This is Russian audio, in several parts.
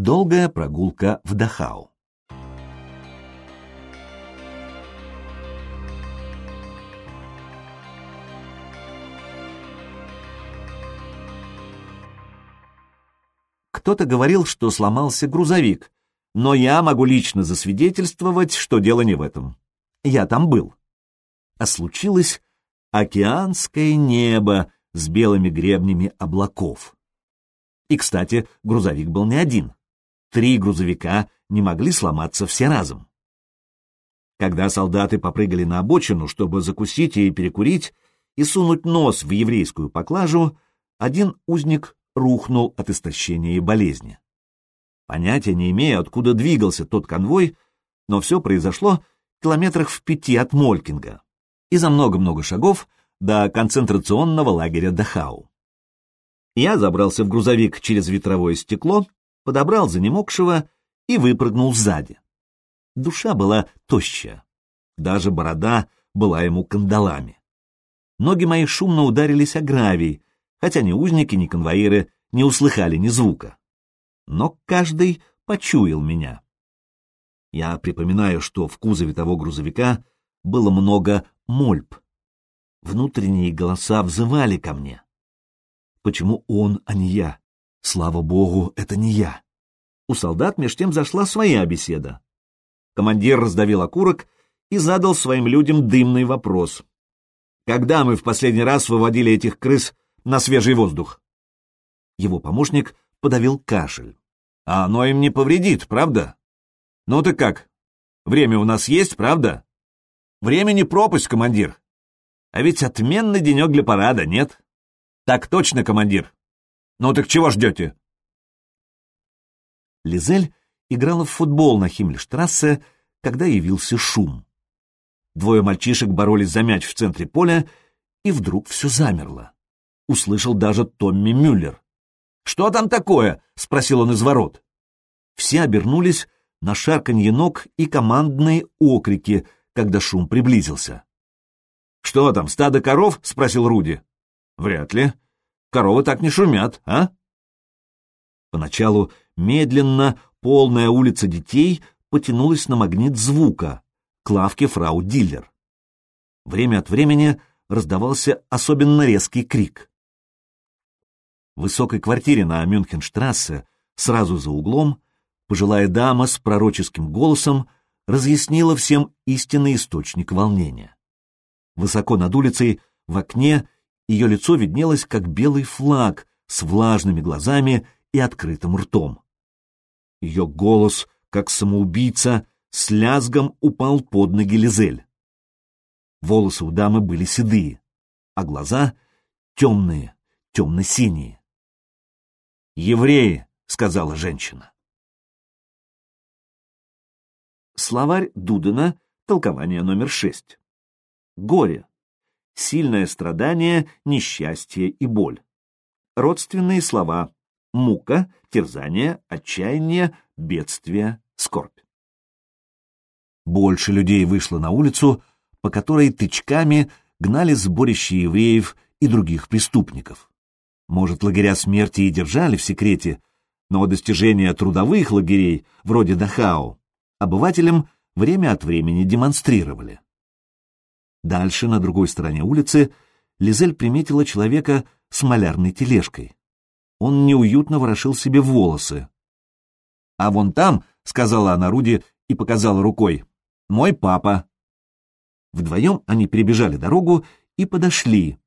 Долгая прогулка в Дахау. Кто-то говорил, что сломался грузовик, но я могу лично засвидетельствовать, что дело не в этом. Я там был. А случилось океанское небо с белыми гребнями облаков. И, кстати, грузовик был не один. Три грузовика не могли сломаться все разом. Когда солдаты попрыгали на обочину, чтобы закусить и перекурить, и сунуть нос в еврейскую поклажу, один узник рухнул от истощения и болезни. Понятия не имея, откуда двигался тот конвой, но все произошло километрах в пяти от Молькинга и за много-много шагов до концентрационного лагеря Дахау. Я забрался в грузовик через ветровое стекло, подобрал занемогшего и выпрыгнул сзади. Душа была тощая, даже борода была ему кандалами. Ноги мои шумно ударились о гравий, хотя ни узники, ни конвоиры не услыхали ни звука. Но каждый почуял меня. Я припоминаю, что в кузове того грузовика было много мольб. Внутренние голоса взывали ко мне. Почему он, а не я? Слава богу, это не я. У солдат меж тем зашла своя беседа. Командир раздавил окурок и задал своим людям дымный вопрос. Когда мы в последний раз выводили этих крыс на свежий воздух? Его помощник подавил кашель. А оно им не повредит, правда? Ну ты как? Время у нас есть, правда? Времени пропасть, командир. А ведь отменный денек для парада, нет? Так точно, командир. Ну так чего ждете? Лизель играла в футбол на Химмельштрассе, когда явился шум. Двое мальчишек боролись за мяч в центре поля, и вдруг все замерло. Услышал даже Томми Мюллер. «Что там такое?» — спросил он из ворот. Все обернулись на шарканье ног и командные окрики, когда шум приблизился. «Что там, стадо коров?» — спросил Руди. «Вряд ли. Коровы так не шумят, а?» Поначалу медленно полная улица детей потянулась на магнит звука, к лавке фрау Диллер. Время от времени раздавался особенно резкий крик. В высокой квартире на Мюнхенштрассе, сразу за углом, пожилая дама с пророческим голосом разъяснила всем истинный источник волнения. Высоко над улицей, в окне, ее лицо виднелось, как белый флаг с влажными глазами и открытым ртом. Ее голос, как самоубийца, с лязгом упал под ноги Лизель. Волосы у дамы были седые, а глаза — темные, темно-синие. «Евреи», — сказала женщина. Словарь Дудена, толкование номер шесть. Горе. Сильное страдание, несчастье и боль. Родственные слова. Мука, терзание, отчаяние, бедствие, скорбь. Больше людей вышло на улицу, по которой тычками гнали сборище евреев и других преступников. Может, лагеря смерти и держали в секрете, но достижения трудовых лагерей, вроде Дахау, обывателям время от времени демонстрировали. Дальше, на другой стороне улицы, Лизель приметила человека с малярной тележкой. Он неуютно ворошил себе волосы. «А вон там», — сказала она Руди и показала рукой, — «мой папа». Вдвоем они перебежали дорогу и подошли,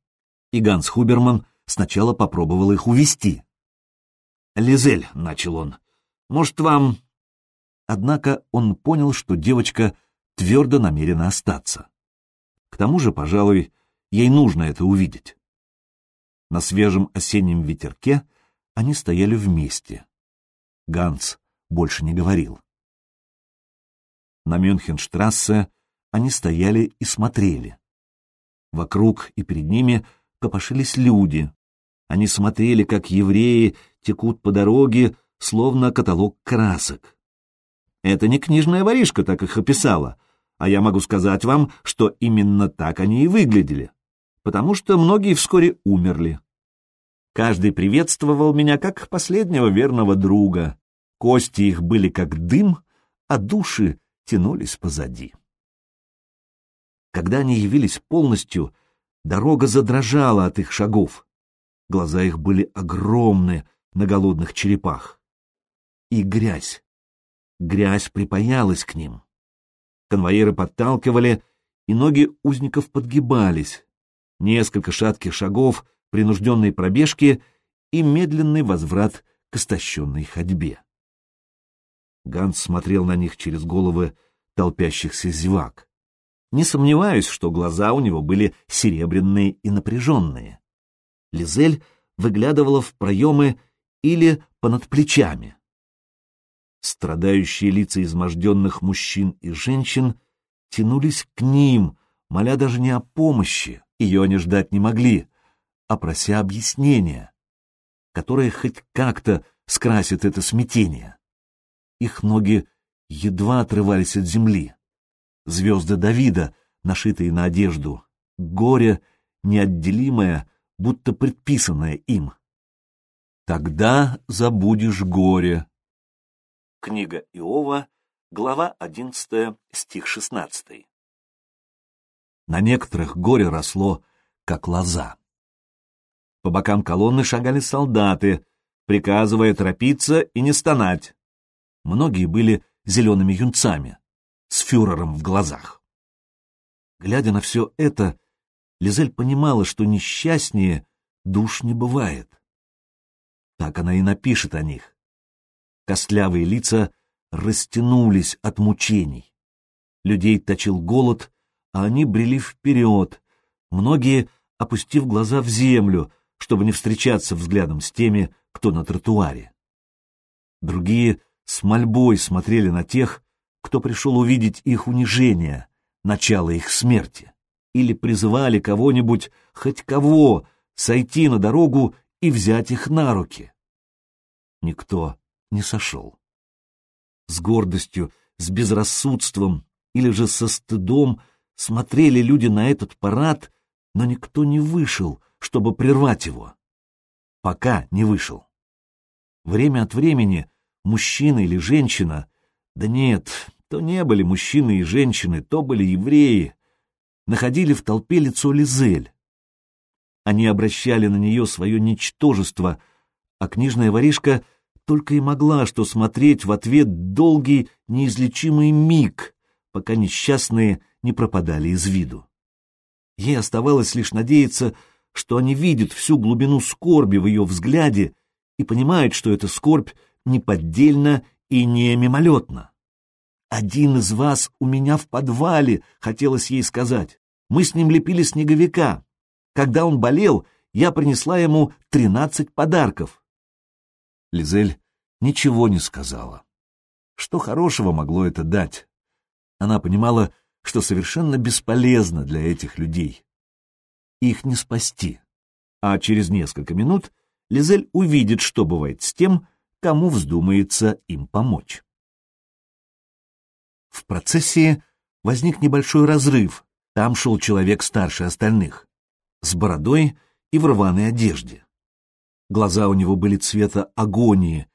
и Ганс Хуберман сначала попробовал их увести. «Лизель», — начал он, — «может, вам...» Однако он понял, что девочка твердо намерена остаться. К тому же, пожалуй, ей нужно это увидеть. На свежем осеннем ветерке они стояли вместе. Ганс больше не говорил. На Мюнхенштрассе они стояли и смотрели. Вокруг и перед ними копошились люди, они смотрели, как евреи текут по дороге, словно каталог красок. Это не книжная воришка так их описала, а я могу сказать вам, что именно так они и выглядели, потому что многие вскоре умерли. Каждый приветствовал меня как последнего верного друга, кости их были как дым, а души тянулись позади. Когда они явились полностью, дорога задрожала от их шагов. Глаза их были огромны на голодных черепах. И грязь. Грязь припаялась к ним. Конвоиры подталкивали, и ноги узников подгибались. Несколько шатких шагов, принужденной пробежки и медленный возврат к истощенной ходьбе. Ганс смотрел на них через головы толпящихся зевак. Не сомневаюсь, что глаза у него были серебряные и напряженные. Лизель выглядывала в проемы или понад плечами. Страдающие лица изможденных мужчин и женщин тянулись к ним, моля даже не о помощи, ее они ждать не могли, а прося объяснения, которое хоть как-то скрасит это смятение. Их ноги едва отрывались от земли. Звезды Давида, нашитые на одежду, горе неотделимое, будто предписанное им. Тогда забудешь горе. Книга Иова, глава 11, стих 16. На некоторых горе росло, как лоза. По бокам колонны шагали солдаты, приказывая торопиться и не стонать. Многие были зелеными юнцами, с фюрером в глазах. Глядя на все это, Лизель понимала, что несчастнее душ не бывает. Так она и напишет о них. Костлявые лица растянулись от мучений. Людей точил голод, а они брели вперед, многие опустив глаза в землю, чтобы не встречаться взглядом с теми, кто на тротуаре. Другие с мольбой смотрели на тех, кто пришел увидеть их унижение, начало их смерти, или призывали кого-нибудь, хоть кого, сойти на дорогу и взять их на руки. Никто не сошел. С гордостью, с безрассудством или же со стыдом смотрели люди на этот парад, но никто не вышел, чтобы прервать его. Пока не вышел. Время от времени мужчина или женщина, да нет, то не были мужчины и женщины, то были евреи, находили в толпе лицо Лизель. Они обращали на нее свое ничтожество, а книжная воришка только и могла что смотреть в ответ долгий, неизлечимый миг, пока несчастные не пропадали из виду. Ей оставалось лишь надеяться, что они видят всю глубину скорби в ее взгляде и понимают, что эта скорбь неподдельна и не мимолетна. «Один из вас у меня в подвале», — хотелось ей сказать. «Мы с ним лепили снеговика. Когда он болел, я принесла ему тринадцать подарков». Лизель ничего не сказала. Что хорошего могло это дать? Она понимала, что совершенно бесполезно для этих людей. Их не спасти. А через несколько минут Лизель увидит, что бывает с тем, кому вздумается им помочь. В процессе возник небольшой разрыв. Там шел человек старше остальных, с бородой и в рваной одежде. Глаза у него были цвета агонии,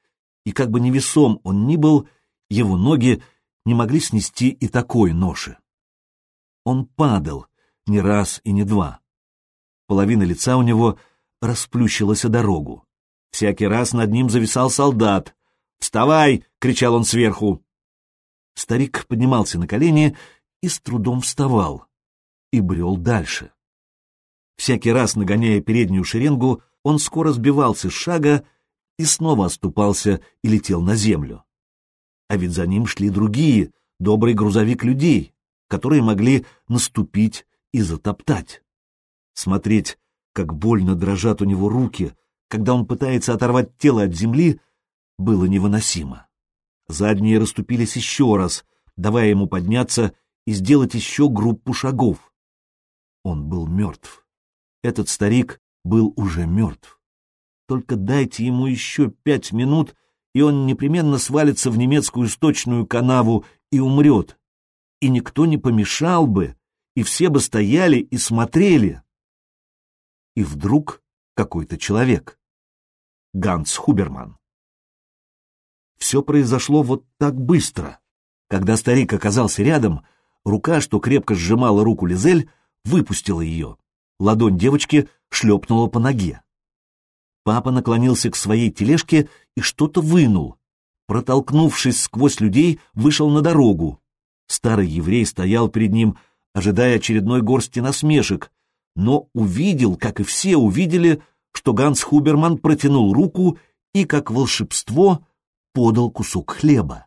и как бы невесом он ни был, его ноги не могли снести и такой ноши. Он падал не раз и не два. Половина лица у него расплющилась о дорогу. Всякий раз над ним зависал солдат. «Вставай!» — кричал он сверху. Старик поднимался на колени и с трудом вставал. И брел дальше. Всякий раз, нагоняя переднюю шеренгу, он скоро сбивался с шага и снова оступался и летел на землю. А ведь за ним шли другие, добрый грузовик людей, которые могли наступить и затоптать. Смотреть, как больно дрожат у него руки, когда он пытается оторвать тело от земли, было невыносимо. Задние расступились еще раз, давая ему подняться и сделать еще группу шагов. Он был мертв. Этот старик был уже мертв. Только дайте ему еще пять минут, и он непременно свалится в немецкую сточную канаву и умрет. И никто не помешал бы, и все бы стояли и смотрели. И вдруг какой-то человек. Ганс Хуберман. все произошло вот так быстро. Когда старик оказался рядом, рука, что крепко сжимала руку Лизель, выпустила ее. Ладонь девочки шлепнула по ноге. Папа наклонился к своей тележке и что-то вынул. Протолкнувшись сквозь людей, вышел на дорогу. Старый еврей стоял перед ним, ожидая очередной горсти насмешек, но увидел, как и все увидели, что Ганс Хуберман протянул руку и, как волшебство, подал кусок хлеба.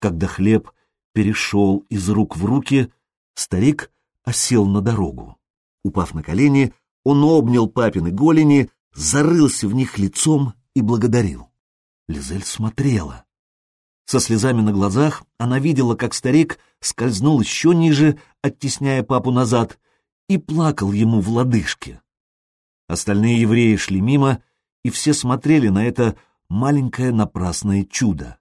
Когда хлеб перешел из рук в руки, старик осел на дорогу. Упав на колени, он обнял папины голени, зарылся в них лицом и благодарил. Лизель смотрела. Со слезами на глазах она видела, как старик скользнул еще ниже, оттесняя папу назад, и плакал ему в лодыжке. Остальные евреи шли мимо, и все смотрели на это маленькое напрасное чудо.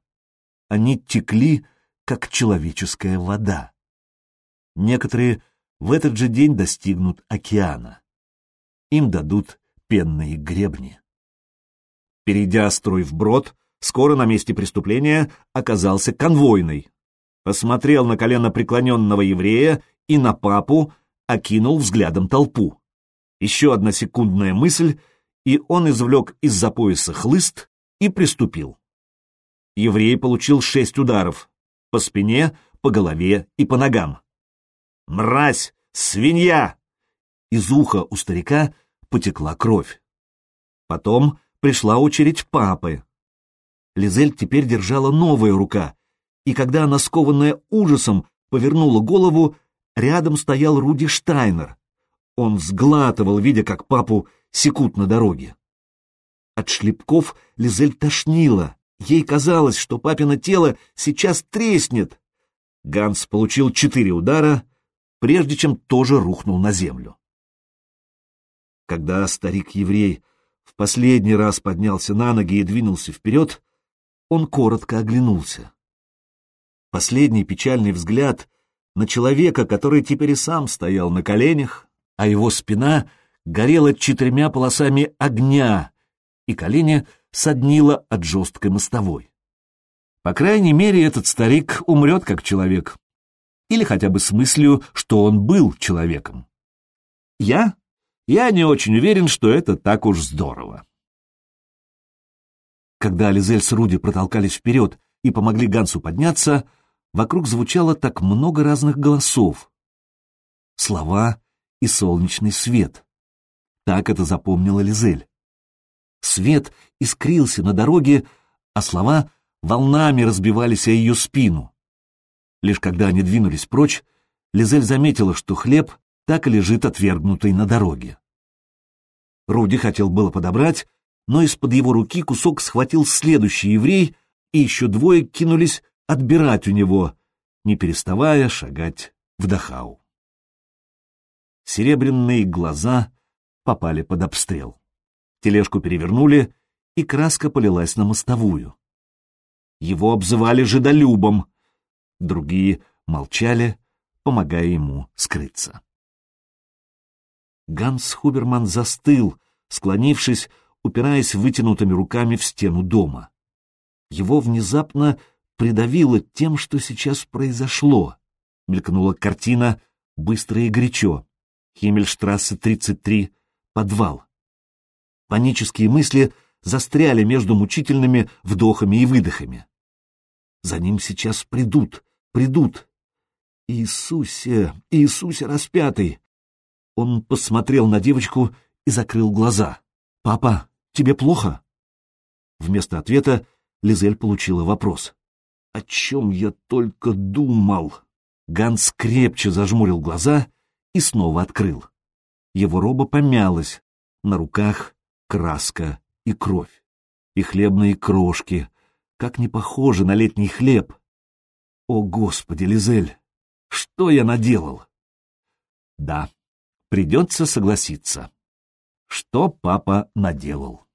Они текли, как человеческая вода. Некоторые в этот же день достигнут океана. Им дадут пенные гребни. Перейдя строй вброд, скоро на месте преступления оказался конвойный. Посмотрел на колено преклоненного еврея и на папу, окинул взглядом толпу. Еще одна секундная мысль, и он извлек из-за пояса хлыст и приступил. Еврей получил шесть ударов по спине, по голове и по ногам. «Мразь! Свинья!» Из уха у старика потекла кровь. Потом пришла очередь папы. Лизель теперь держала новая рука, и когда она, скованная ужасом, повернула голову, рядом стоял Руди Штайнер. Он сглатывал, видя, как папу секут на дороге. От шлепков Лизель тошнила. Ей казалось, что папино тело сейчас треснет. Ганс получил четыре удара, прежде чем тоже рухнул на землю. Когда старик-еврей в последний раз поднялся на ноги и двинулся вперед, он коротко оглянулся. Последний печальный взгляд на человека, который теперь и сам стоял на коленях, а его спина горела четырьмя полосами огня, и колени соднило от жесткой мостовой. По крайней мере, этот старик умрет как человек, или хотя бы с мыслью, что он был человеком. Я? Я не очень уверен, что это так уж здорово. Когда Ализель с Руди протолкались вперед и помогли Гансу подняться, вокруг звучало так много разных голосов. Слова и солнечный свет. Так это запомнила Лизель. Свет искрился на дороге, а слова волнами разбивались о ее спину. Лишь когда они двинулись прочь, Лизель заметила, что хлеб так и лежит отвергнутый на дороге. Руди хотел было подобрать, но из-под его руки кусок схватил следующий еврей, и еще двое кинулись отбирать у него, не переставая шагать в Дахау. Серебряные глаза попали под обстрел. Тележку перевернули, и краска полилась на мостовую. Его обзывали жидолюбом, другие молчали, помогая ему скрыться. Ганс Хуберман застыл, склонившись, упираясь вытянутыми руками в стену дома. Его внезапно придавило тем, что сейчас произошло. Мелькнула картина быстро и горячо. Химмельштрассе 33, подвал. Панические мысли застряли между мучительными вдохами и выдохами. За ним сейчас придут, придут. Иисусе, Иисусе распятый! Он посмотрел на девочку и закрыл глаза. «Папа, тебе плохо?» Вместо ответа Лизель получила вопрос. «О чем я только думал?» Ганс крепче зажмурил глаза и снова открыл. Его роба помялась, на руках краска и кровь, и хлебные крошки, как не похожи на летний хлеб. О, Господи, Лизель, что я наделал? Да, придется согласиться. Что папа наделал?